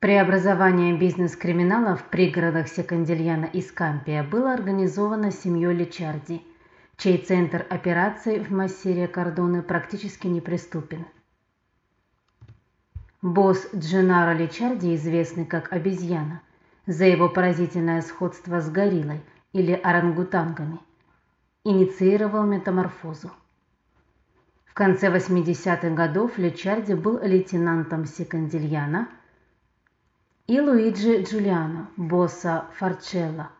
Преобразование бизнес-криминала в пригородах Секандильяна и Скампия было организовано семьей Личарди, чей центр операций в Массире Кордоны практически неприступен. Босс Дженаро Личарди, известный как обезьяна, за его поразительное сходство с гориллой или орангутангами, инициировал метаморфозу. В конце 80-х годов Личарди был лейтенантом Секандильяна – и Луиджи Джулиано, босса Форчелло,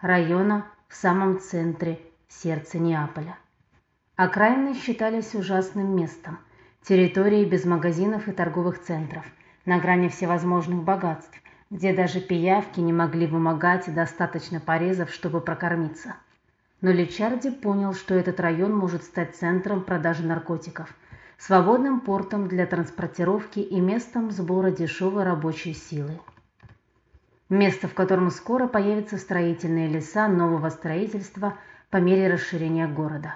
района в самом центре сердца Неаполя. Окраины считались ужасным местом, территорией без магазинов и торговых центров, на грани всевозможных богатств, где даже пиявки не могли вымогать достаточно порезов, чтобы прокормиться. Но Личарди понял, что этот район может стать центром продажи наркотиков, свободным портом для транспортировки и местом сбора дешевой рабочей силы место, в котором скоро появятся строительные леса нового строительства по мере расширения города.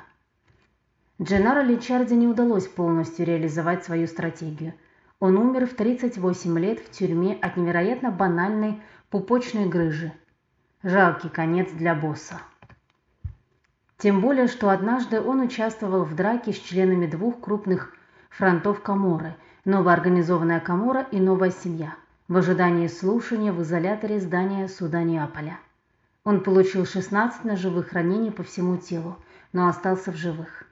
Дженаро Личарди не удалось полностью реализовать свою стратегию. Он умер в 38 лет в тюрьме от невероятно банальной пупочной грыжи. Жалкий конец для босса. Тем более, что однажды он участвовал в драке с членами двух крупных фронтов Каморы, новоорганизованная Камора и новая семья – в ожидании слушания в изоляторе здания суда Неаполя. Он получил 16 ножевых ранений по всему телу, но остался в живых.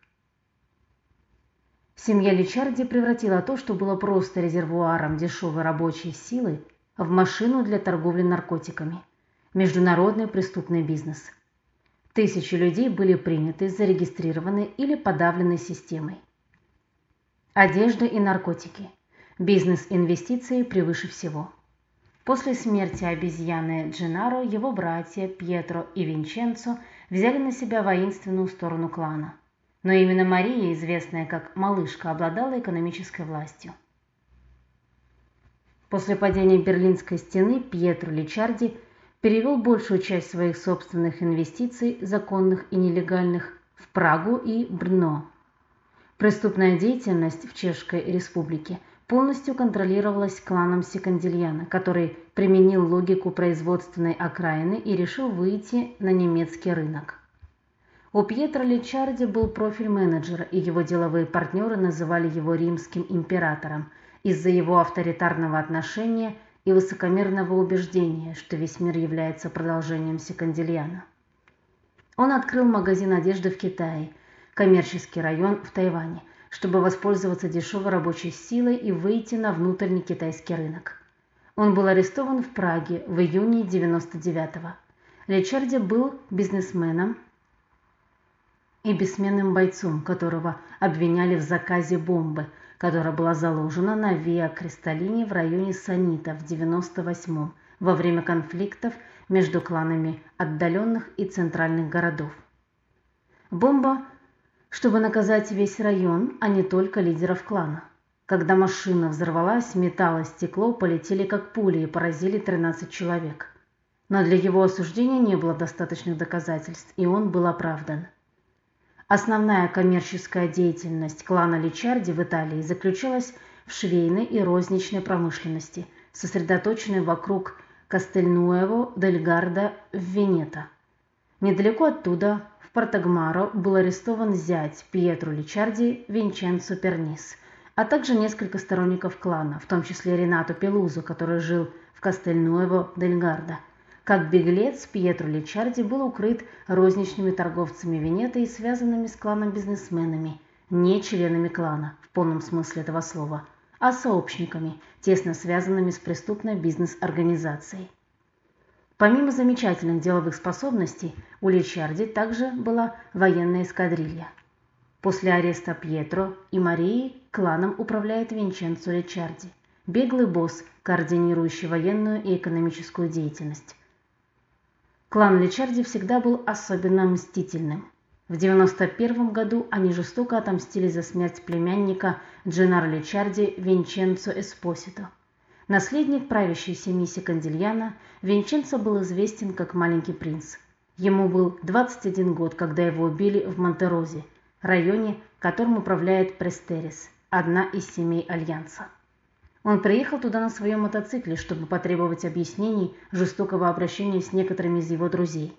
Семья Личарди превратила то, что было просто резервуаром дешевой рабочей силы, в машину для торговли наркотиками. Международный преступный бизнес. Тысячи людей были приняты, зарегистрированы или подавлены системой. Одежда и наркотики – Бизнес-инвестиции превыше всего. После смерти обезьяны Дженаро его братья Пьетро и Винченцо взяли на себя воинственную сторону клана. Но именно Мария, известная как «малышка», обладала экономической властью. После падения Берлинской стены Пьетро Личарди перевел большую часть своих собственных инвестиций, законных и нелегальных, в Прагу и Брно. Преступная деятельность в Чешской республике – полностью контролировалась кланом Секандильяна, который применил логику производственной окраины и решил выйти на немецкий рынок. У Пьетро Личарди был профиль менеджера, и его деловые партнеры называли его римским императором из-за его авторитарного отношения и высокомерного убеждения, что весь мир является продолжением Секандильяна. Он открыл магазин одежды в Китае, коммерческий район в Тайване, чтобы воспользоваться дешевой рабочей силой и выйти на внутренний китайский рынок. Он был арестован в Праге в июне 99-го. Лечарди был бизнесменом и бессменным бойцом, которого обвиняли в заказе бомбы, которая была заложена на Виа Кристаллине в районе Санита в 98-м во время конфликтов между кланами отдаленных и центральных городов. Бомба чтобы наказать весь район, а не только лидеров клана. Когда машина взорвалась, металл и стекло полетели как пули и поразили 13 человек. Но для его осуждения не было достаточных доказательств, и он был оправдан. Основная коммерческая деятельность клана Личарди в Италии заключалась в швейной и розничной промышленности, сосредоточенной вокруг Кастельнуэво дель Гарда в Венето. Недалеко оттуда Портагмаро был арестован зять Пьетро Личарди Винченцо Пернис, а также несколько сторонников клана, в том числе Ренато Пелузо, который жил в Кастельнуэво дель Гарда. Как беглец, Пьетро Личарди был укрыт розничными торговцами Венета и связанными с кланом бизнесменами, не членами клана в полном смысле этого слова, а сообщниками, тесно связанными с преступной бизнес-организацией. Помимо замечательных деловых способностей, у Личарди также была военная эскадрилья. После ареста Пьетро и Марии кланом управляет Винченцо Личарди, беглый босс, координирующий военную и экономическую деятельность. Клан Личарди всегда был особенно мстительным. В 91 году они жестоко отомстили за смерть племянника Дженаро Личарди Винченцо Эспосито – Наследник правящей семьи Секандильяна, Винченцо был известен как маленький принц. Ему был 21 год, когда его убили в Монтерозе, районе, которым управляет Престерис, одна из семей Альянса. Он приехал туда на своем мотоцикле, чтобы потребовать объяснений жестокого обращения с некоторыми из его друзей.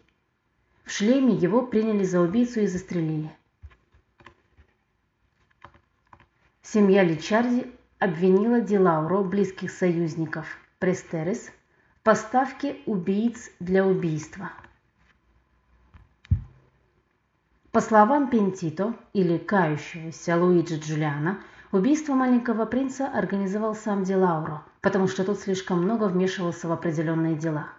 В шлеме его приняли за убийцу и застрелили. Семья Личарди обвинила Дилауро, близких союзников Престерес, в поставке убийц для убийства. По словам Пентито или кающегося Луиджи Джулиана, убийство маленького принца организовал сам Дилауро, потому что тот слишком много вмешивался в определенные дела.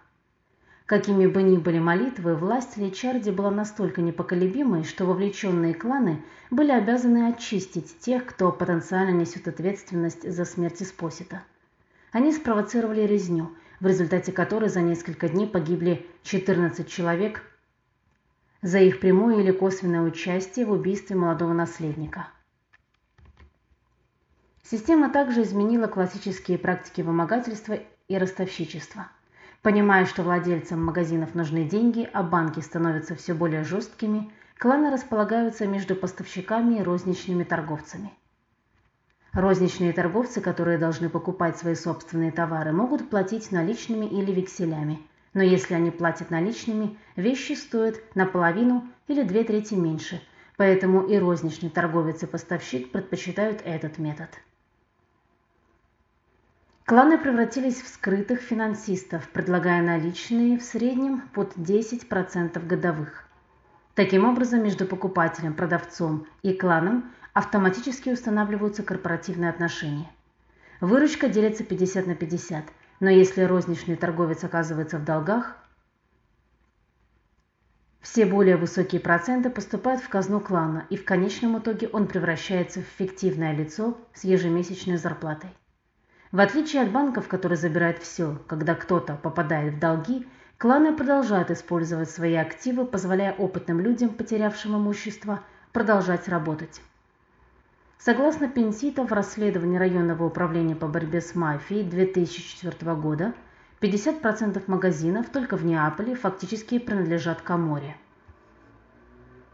Какими бы ни были молитвы, власть Личарди была настолько непоколебимой, что вовлеченные кланы были обязаны очистить тех, кто потенциально несет ответственность за смерть Спосита. Они спровоцировали резню, в результате которой за несколько дней погибли 14 человек за их прямое или косвенное участие в убийстве молодого наследника. Система также изменила классические практики вымогательства и ростовщичества. Понимая, что владельцам магазинов нужны деньги, а банки становятся все более жесткими, кланы располагаются между поставщиками и розничными торговцами. Розничные торговцы, которые должны покупать свои собственные товары, могут платить наличными или векселями – но если они платят наличными, вещи стоят наполовину или две трети меньше, поэтому и розничный торговец и поставщик предпочитают этот метод. Кланы превратились в скрытых финансистов, предлагая наличные в среднем под 10% годовых. Таким образом, между покупателем, продавцом и кланом автоматически устанавливаются корпоративные отношения. Выручка делится 50 на 50 – но если розничный торговец оказывается в долгах, все более высокие проценты поступают в казну клана, и в конечном итоге он превращается в фиктивное лицо с ежемесячной зарплатой. В отличие от банков, которые забирают все, когда кто-то попадает в долги, кланы продолжают использовать свои активы, позволяя опытным людям, потерявшим имущество, продолжать работать. Согласно Пенсита, в расследовании районного управления по борьбе с мафией 2004 года 50% магазинов только в Неаполе фактически принадлежат Каморе.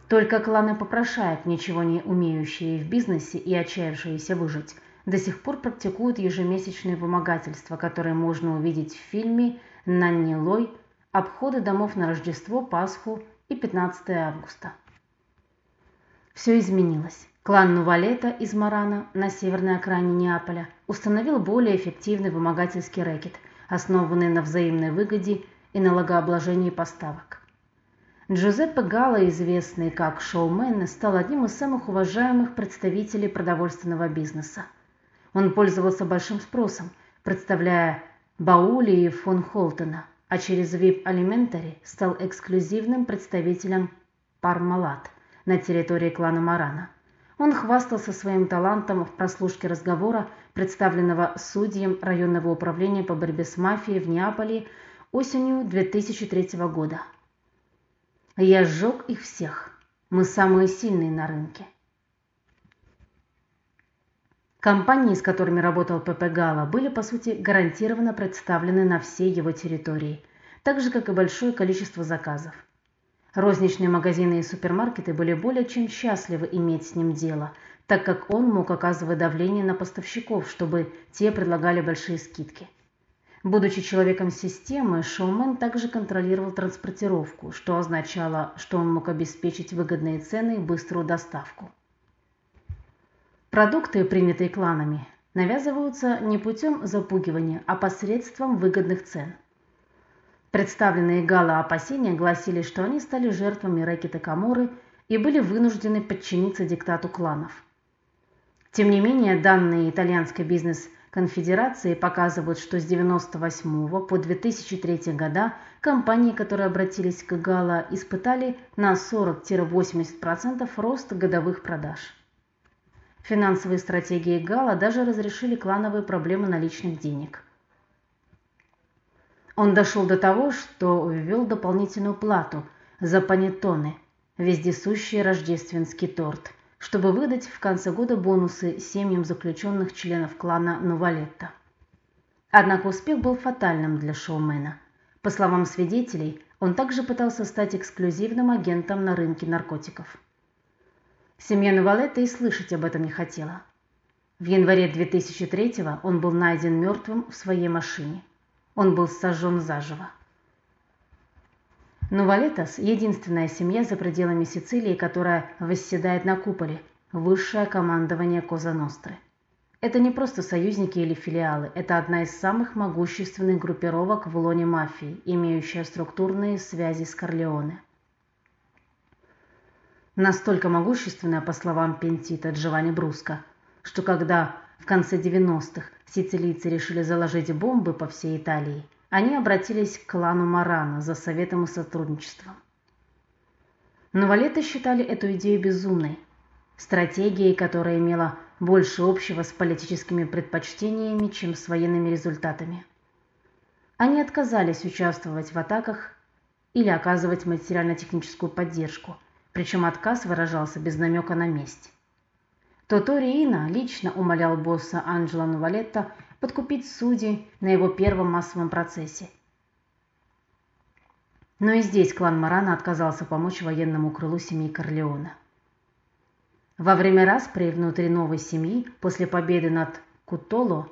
Только кланы попрошаек, ничего не умеющие в бизнесе и отчаявшиеся выжить, до сих пор практикуют ежемесячные вымогательства, которые можно увидеть в фильме «Нанни Лой. Обходы домов на Рождество, Пасху и 15 августа». Все изменилось. Клан Нувалета из Марана на северной окраине Неаполя установил более эффективный вымогательский рэкет, основанный на взаимной выгоде и налогообложении поставок. Джузеппе Гало, известный как шоумен, стал одним из самых уважаемых представителей продовольственного бизнеса. Он пользовался большим спросом, представляя Баули и фон Холтена, а через VIP Alimentary стал эксклюзивным представителем Пармалат на территории клана Марана – он хвастался своим талантом в прослушке разговора, представленного судьям районного управления по борьбе с мафией в Неаполе осенью 2003 года. «Я сжег их всех. Мы самые сильные на рынке». Компании, с которыми работал ПП Гала, были по сути гарантированно представлены на всей его территории, так же как и большое количество заказов. Розничные магазины и супермаркеты были более чем счастливы иметь с ним дело, так как он мог оказывать давление на поставщиков, чтобы те предлагали большие скидки. Будучи человеком системы, Шоумен также контролировал транспортировку, что означало, что он мог обеспечить выгодные цены и быструю доставку. Продукты, принятые кланами, навязываются не путем запугивания, а посредством выгодных цен. Представленные Гала опасения гласили, что они стали жертвами рэкета Каморы и были вынуждены подчиниться диктату кланов. Тем не менее, данные итальянской бизнес-конфедерации показывают, что с 1998 по 2003 года компании, которые обратились к Гала, испытали на 40-80% рост годовых продаж. Финансовые стратегии Гала даже разрешили клановые проблемы наличных денег – он дошел до того, что ввел дополнительную плату за панеттоне, вездесущий рождественский торт, чтобы выдать в конце года бонусы семьям заключенных членов клана Нувалетта. Однако успех был фатальным для шоумена. По словам свидетелей, он также пытался стать эксклюзивным агентом на рынке наркотиков. Семья Нувалетта и слышать об этом не хотела. В январе 2003 он был найден мертвым в своей машине. Он был сожжен заживо. Нувалетас – единственная семья за пределами Сицилии, которая восседает на куполе, высшее командование Коза Ностры. Это не просто союзники или филиалы, это одна из самых могущественных группировок в лоне мафии, имеющая структурные связи с Корлеоне. Настолько могущественная, по словам Пентита Джованни Бруско, что когда в конце 90-х сицилийцы решили заложить бомбы по всей Италии, они обратились к клану Марана за советом и сотрудничеством. Но валеты считали эту идею безумной, стратегией, которая имела больше общего с политическими предпочтениями, чем с военными результатами. Они отказались участвовать в атаках или оказывать материально-техническую поддержку, причем отказ выражался без намека на месть. Тоториина лично умолял босса Анджело Нувалетта подкупить судей на его первом массовом процессе. Но и здесь клан Марана отказался помочь военному крылу семьи Корлеона. Во время распри внутри новой семьи после победы над Кутоло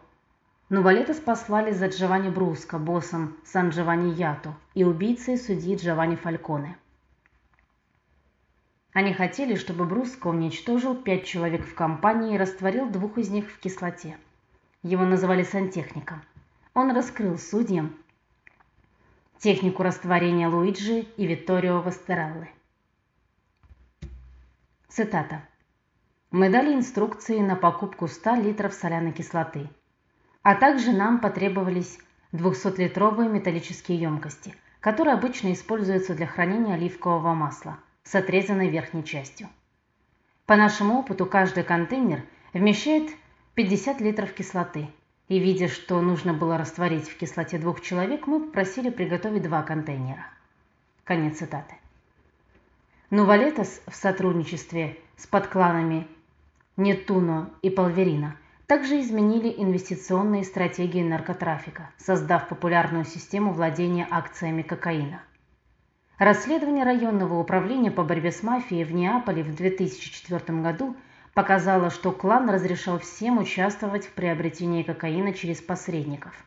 Нувалетас послали за Джованни Бруско, боссом Сан-Джованни Ято и убийцей судьи Джованни Фальконе. Они хотели, чтобы Бруско уничтожил пять человек в компании и растворил двух из них в кислоте. Его называли сантехником. Он раскрыл судьям технику растворения Луиджи и Витторио Вастераллы. Цитата. «Мы дали инструкции на покупку 100 литров соляной кислоты, а также нам потребовались 200-литровые металлические емкости, которые обычно используются для хранения оливкового масла с отрезанной верхней частью. По нашему опыту каждый контейнер вмещает 50 литров кислоты. И видя, что нужно было растворить в кислоте двух человек, мы попросили приготовить два контейнера. Конец цитаты. Но Валетас в сотрудничестве с подкланами Нетуно и Палверина также изменили инвестиционные стратегии наркотрафика, создав популярную систему владения акциями кокаина. Расследование районного управления по борьбе с мафией в Неаполе в 2004 году – показало, что клан разрешал всем участвовать в приобретении кокаина через посредников.